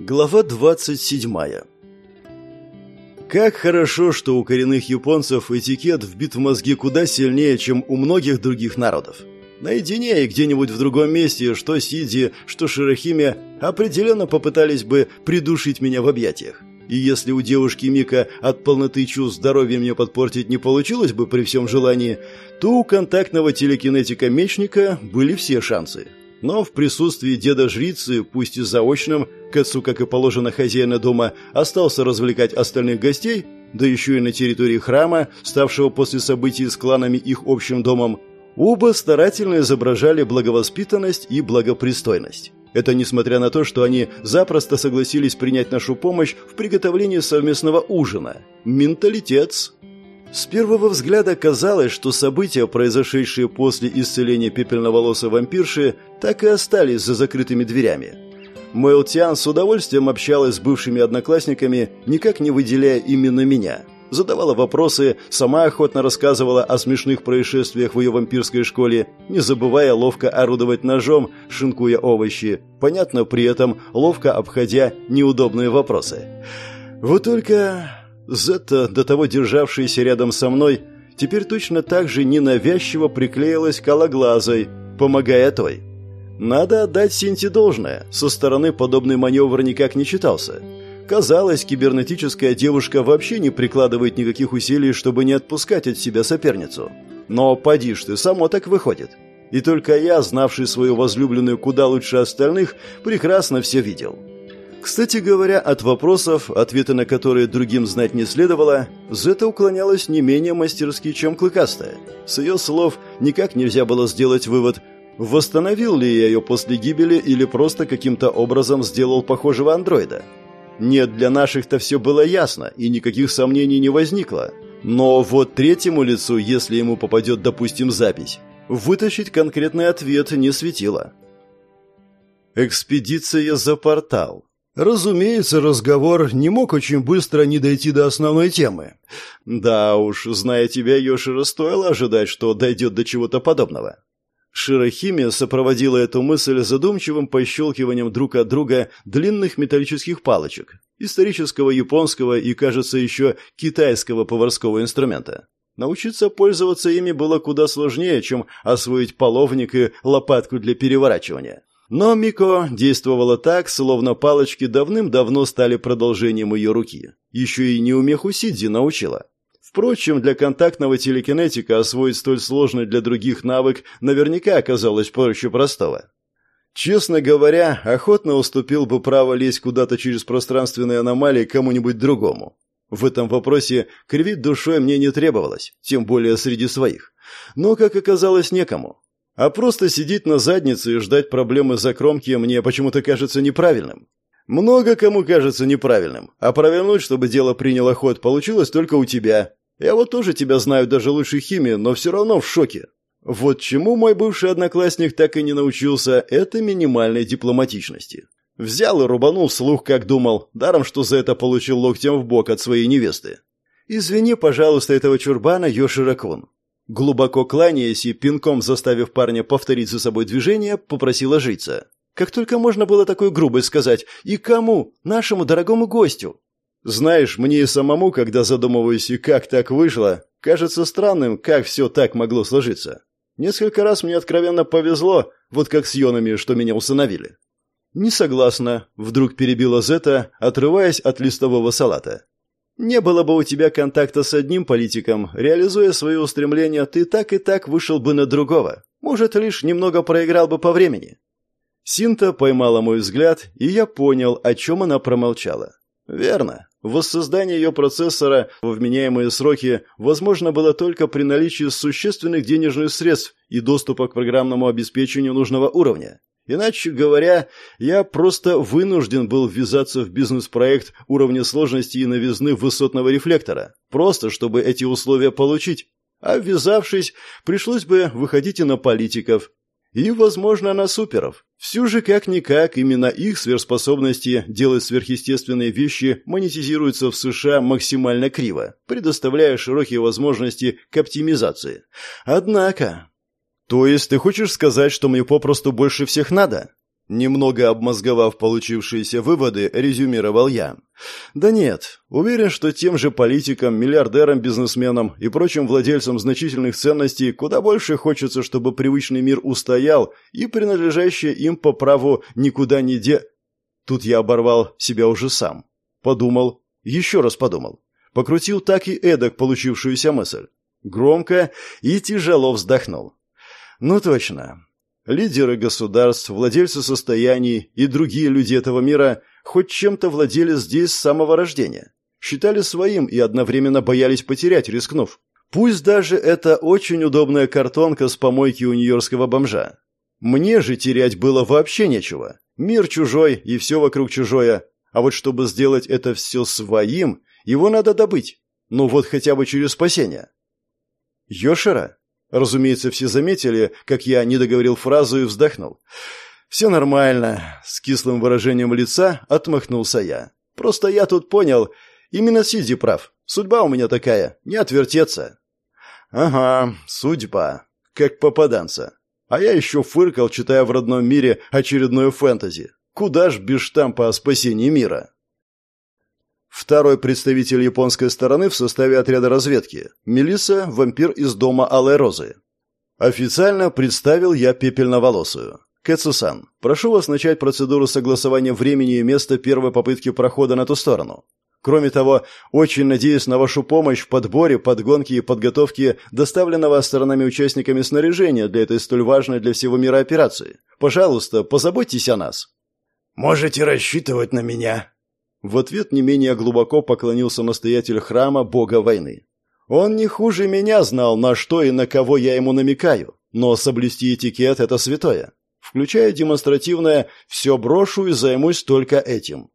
Глава 27. Как хорошо, что у коренных японцев этикет вбит в мозги куда сильнее, чем у многих других народов. Наедине и где-нибудь в другом месте, что Сиди, что Широхиме, определенно попытались бы придушить меня в объятиях. И если у девушки Мика от полноты чувств здоровья мне подпортить не получилось бы при всем желании, то у контактного телекинетика-мечника были все шансы. Но в присутствии деда-жрицы, пусть и заочным, к отцу, как и положено хозяина дома, остался развлекать остальных гостей, да еще и на территории храма, ставшего после событий с кланами их общим домом, оба старательно изображали благовоспитанность и благопристойность. Это несмотря на то, что они запросто согласились принять нашу помощь в приготовлении совместного ужина. Менталитет. С первого взгляда казалось, что события, произошедшие после исцеления пепельноволосой вампирши, так и остались за закрытыми дверями. Мэл Тиан с удовольствием общалась с бывшими одноклассниками, никак не выделяя именно меня. Задавала вопросы, сама охотно рассказывала о смешных происшествиях в ее вампирской школе, не забывая ловко орудовать ножом, шинкуя овощи, понятно при этом ловко обходя неудобные вопросы. Вот только Зетта, до того державшаяся рядом со мной, теперь точно так же ненавязчиво приклеилась кологлазой, помогая той. Надо отдать Синти должное, со стороны подобный маневр никак не читался. Казалось, кибернетическая девушка вообще не прикладывает никаких усилий, чтобы не отпускать от себя соперницу. Но поди ж ты, само так выходит. И только я, знавший свою возлюбленную куда лучше остальных, прекрасно все видел. Кстати говоря, от вопросов, ответы на которые другим знать не следовало, Зета уклонялась не менее мастерски, чем Клыкастая. С ее слов никак нельзя было сделать вывод, восстановил ли я ее после гибели или просто каким-то образом сделал похожего андроида. Нет, для наших-то все было ясно, и никаких сомнений не возникло. Но вот третьему лицу, если ему попадет, допустим, запись, вытащить конкретный ответ не светило. Экспедиция за портал. Разумеется, разговор не мог очень быстро не дойти до основной темы. Да уж, зная тебя, Йоширо, стоило ожидать, что дойдет до чего-то подобного. Широхимия сопроводила эту мысль задумчивым пощелкиванием друг от друга длинных металлических палочек, исторического японского и, кажется, еще китайского поварского инструмента. Научиться пользоваться ими было куда сложнее, чем освоить половник и лопатку для переворачивания. Но Мико действовала так, словно палочки давным-давно стали продолжением ее руки. Еще и неумеху Сидзи научила. Впрочем, для контактного телекинетика освоить столь сложный для других навык наверняка оказалось проще простого. Честно говоря, охотно уступил бы право лезть куда-то через пространственные аномалии кому-нибудь другому. В этом вопросе кривить душой мне не требовалось, тем более среди своих. Но, как оказалось, некому. А просто сидеть на заднице и ждать проблемы за кромки мне почему-то кажется неправильным. Много кому кажется неправильным, а провернуть, чтобы дело приняло ход, получилось только у тебя. Я вот тоже тебя знаю даже лучше химии, но все равно в шоке. Вот чему мой бывший одноклассник так и не научился, это минимальной дипломатичности. Взял и рубанул вслух, как думал, даром, что за это получил локтем в бок от своей невесты. «Извини, пожалуйста, этого чурбана, Йоширакун. Глубоко кланяясь и пинком заставив парня повторить за собой движение, попросила жрица. Как только можно было такой грубость сказать. И кому? Нашему дорогому гостю. Знаешь, мне и самому, когда задумываюсь, и как так вышло, кажется странным, как все так могло сложиться. Несколько раз мне откровенно повезло, вот как с Йонами, что меня усыновили. «Не согласна», — вдруг перебила Зета, отрываясь от листового салата. Не было бы у тебя контакта с одним политиком, реализуя свои устремления, ты так и так вышел бы на другого. Может, лишь немного проиграл бы по времени. Синта поймала мой взгляд, и я понял, о чем она промолчала. Верно. Воссоздание ее процессора в вменяемые сроки возможно было только при наличии существенных денежных средств и доступа к программному обеспечению нужного уровня. Иначе говоря, я просто вынужден был ввязаться в бизнес-проект уровня сложности и новизны высотного рефлектора, просто чтобы эти условия получить. А ввязавшись, пришлось бы выходить и на политиков, и, возможно, на суперов. Все же, как-никак, именно их сверхспособности делать сверхъестественные вещи монетизируются в США максимально криво, предоставляя широкие возможности к оптимизации. Однако, «То есть ты хочешь сказать, что мне попросту больше всех надо?» Немного обмозговав получившиеся выводы, резюмировал я. Да нет, уверен, что тем же политикам, миллиардерам, бизнесменам и прочим владельцам значительных ценностей куда больше хочется, чтобы привычный мир устоял и принадлежащее им по праву никуда не де... Тут я оборвал себя уже сам. Подумал, еще раз подумал. Покрутил так и эдак получившуюся мысль. Громко и тяжело вздохнул. Ну точно, Лидеры государств, владельцы состояний и другие люди этого мира хоть чем-то владели здесь с самого рождения. Считали своим и одновременно боялись потерять, рискнув. Пусть даже это очень удобная картонка с помойки у нью-йоркского бомжа. Мне же терять было вообще нечего. Мир чужой и все вокруг чужое. А вот чтобы сделать это все своим, его надо добыть. Ну вот хотя бы через спасение. Йошера? Разумеется, все заметили, как я не договорил фразу и вздохнул. «Все нормально», — с кислым выражением лица отмахнулся я. «Просто я тут понял, именно Сиди прав. Судьба у меня такая, не отвертеться». «Ага, судьба. Как попаданца. А я еще фыркал, читая в родном мире очередную фэнтези. Куда ж без штампа о спасении мира?» Второй представитель японской стороны в составе отряда разведки. Мелисса, вампир из дома Алой Розы. Официально представил я пепельноволосую. Кэцусан, прошу вас начать процедуру согласования времени и места первой попытки прохода на ту сторону. Кроме того, очень надеюсь на вашу помощь в подборе, подгонке и подготовке доставленного сторонами-участниками снаряжения для этой столь важной для всего мира операции. Пожалуйста, позаботьтесь о нас. Можете рассчитывать на меня, в ответ не менее глубоко поклонился настоятель храма бога войны. Он не хуже меня знал, на что и на кого я ему намекаю, но соблюсти этикет – это святое. Включая демонстративное «все брошу и займусь только этим».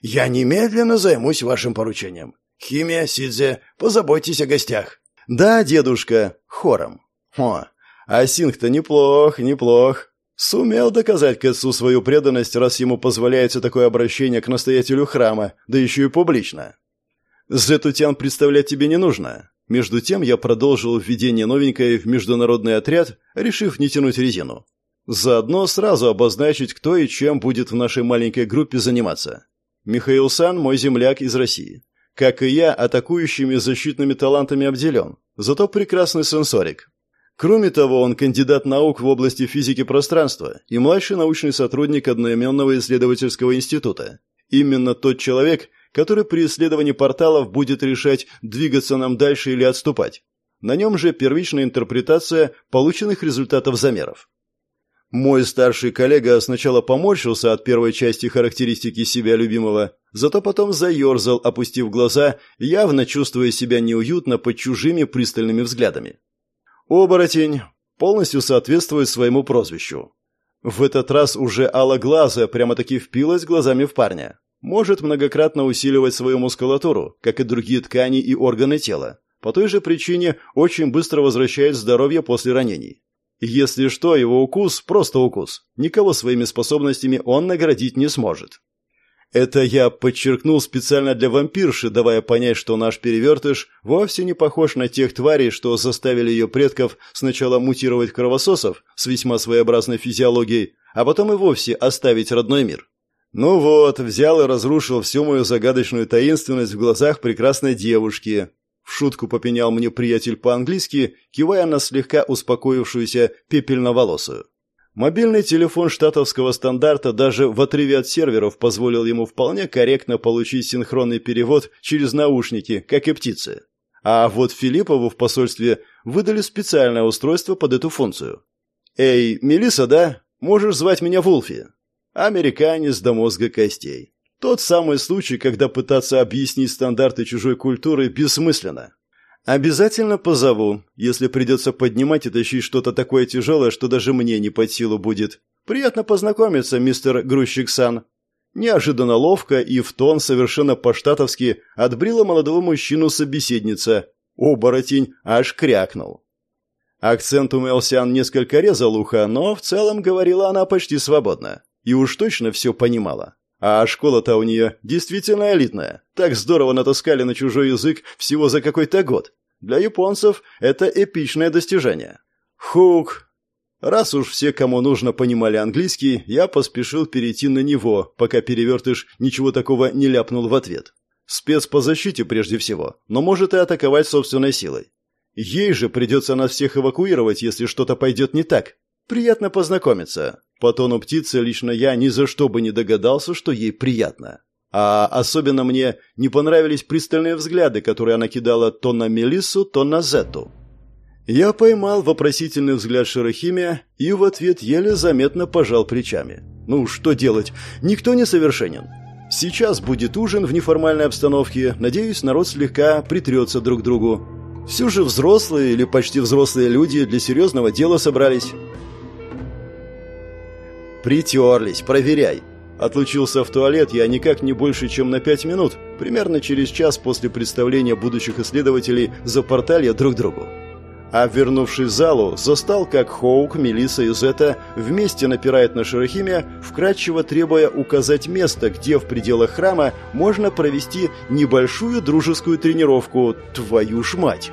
«Я немедленно займусь вашим поручением. Химия, Сидзе, позаботьтесь о гостях». «Да, дедушка, хором». «О, а Синг-то неплох, неплох. Сумел доказать к отцу свою преданность, раз ему позволяется такое обращение к настоятелю храма, да еще и публично. Зетутян представлять тебе не нужно. Между тем я продолжил введение новенькой в международный отряд, решив не тянуть резину. Заодно сразу обозначить, кто и чем будет в нашей маленькой группе заниматься. Михаил Сан – мой земляк из России. Как и я, атакующими защитными талантами обделен, зато прекрасный сенсорик. Кроме того, он кандидат наук в области физики пространства и младший научный сотрудник одноименного исследовательского института. Именно тот человек, который при исследовании порталов будет решать, двигаться нам дальше или отступать. На нем же первичная интерпретация полученных результатов замеров. Мой старший коллега сначала поморщился от первой части характеристики себя любимого, зато потом заерзал, опустив глаза, явно чувствуя себя неуютно под чужими пристальными взглядами. Оборотень полностью соответствует своему прозвищу. В этот раз уже алоглазая прямо-таки впилась глазами в парня. Может многократно усиливать свою мускулатуру, как и другие ткани и органы тела. По той же причине очень быстро возвращает здоровье после ранений. Если что, его укус – просто укус. Никого своими способностями он наградить не сможет. Это я подчеркнул специально для вампирши, давая понять, что наш перевертыш вовсе не похож на тех тварей, что заставили ее предков сначала мутировать кровососов с весьма своеобразной физиологией, а потом и вовсе оставить родной мир. Ну вот, взял и разрушил всю мою загадочную таинственность в глазах прекрасной девушки. В шутку попенял мне приятель по-английски, кивая на слегка успокоившуюся пепельноволосую. Мобильный телефон штатовского стандарта даже в отрыве от серверов позволил ему вполне корректно получить синхронный перевод через наушники, как и птицы. А вот Филиппову в посольстве выдали специальное устройство под эту функцию. «Эй, Мелисса, да? Можешь звать меня Вулфи?» Американец до мозга костей. Тот самый случай, когда пытаться объяснить стандарты чужой культуры бессмысленно. «Обязательно позову, если придется поднимать и тащить что-то такое тяжелое, что даже мне не под силу будет. Приятно познакомиться, мистер Грузчик-сан». Неожиданно ловко и в тон совершенно по-штатовски отбрила молодого мужчину собеседница. Оборотень аж крякнул. Акцент у Мелсиан несколько резал ухо, но в целом говорила она почти свободно. И уж точно все понимала. А школа-то у нее действительно элитная. Так здорово натаскали на чужой язык всего за какой-то год. Для японцев это эпичное достижение. Хук. Раз уж все, кому нужно, понимали английский, я поспешил перейти на него, пока перевертыш ничего такого не ляпнул в ответ. Спец по защите прежде всего, но может и атаковать собственной силой. Ей же придется нас всех эвакуировать, если что-то пойдет не так. Приятно познакомиться. По тону птицы лично я ни за что бы не догадался, что ей приятно. А особенно мне не понравились пристальные взгляды, которые она кидала то на Мелиссу, то на Зету. Я поймал вопросительный взгляд Шерохимия и в ответ еле заметно пожал плечами. Ну, что делать? Никто не совершенен. Сейчас будет ужин в неформальной обстановке. Надеюсь, народ слегка притрется друг к другу. Все же взрослые или почти взрослые люди для серьезного дела собрались. Притерлись, проверяй. Отлучился в туалет я никак не больше, чем на пять минут, примерно через час после представления будущих исследователей за порталья друг другу. А вернувшись в залу, застал, как Хоук, Мелисса и Зета вместе напирают на Шерохимия, вкратчиво требуя указать место, где в пределах храма можно провести небольшую дружескую тренировку. Твою ж мать!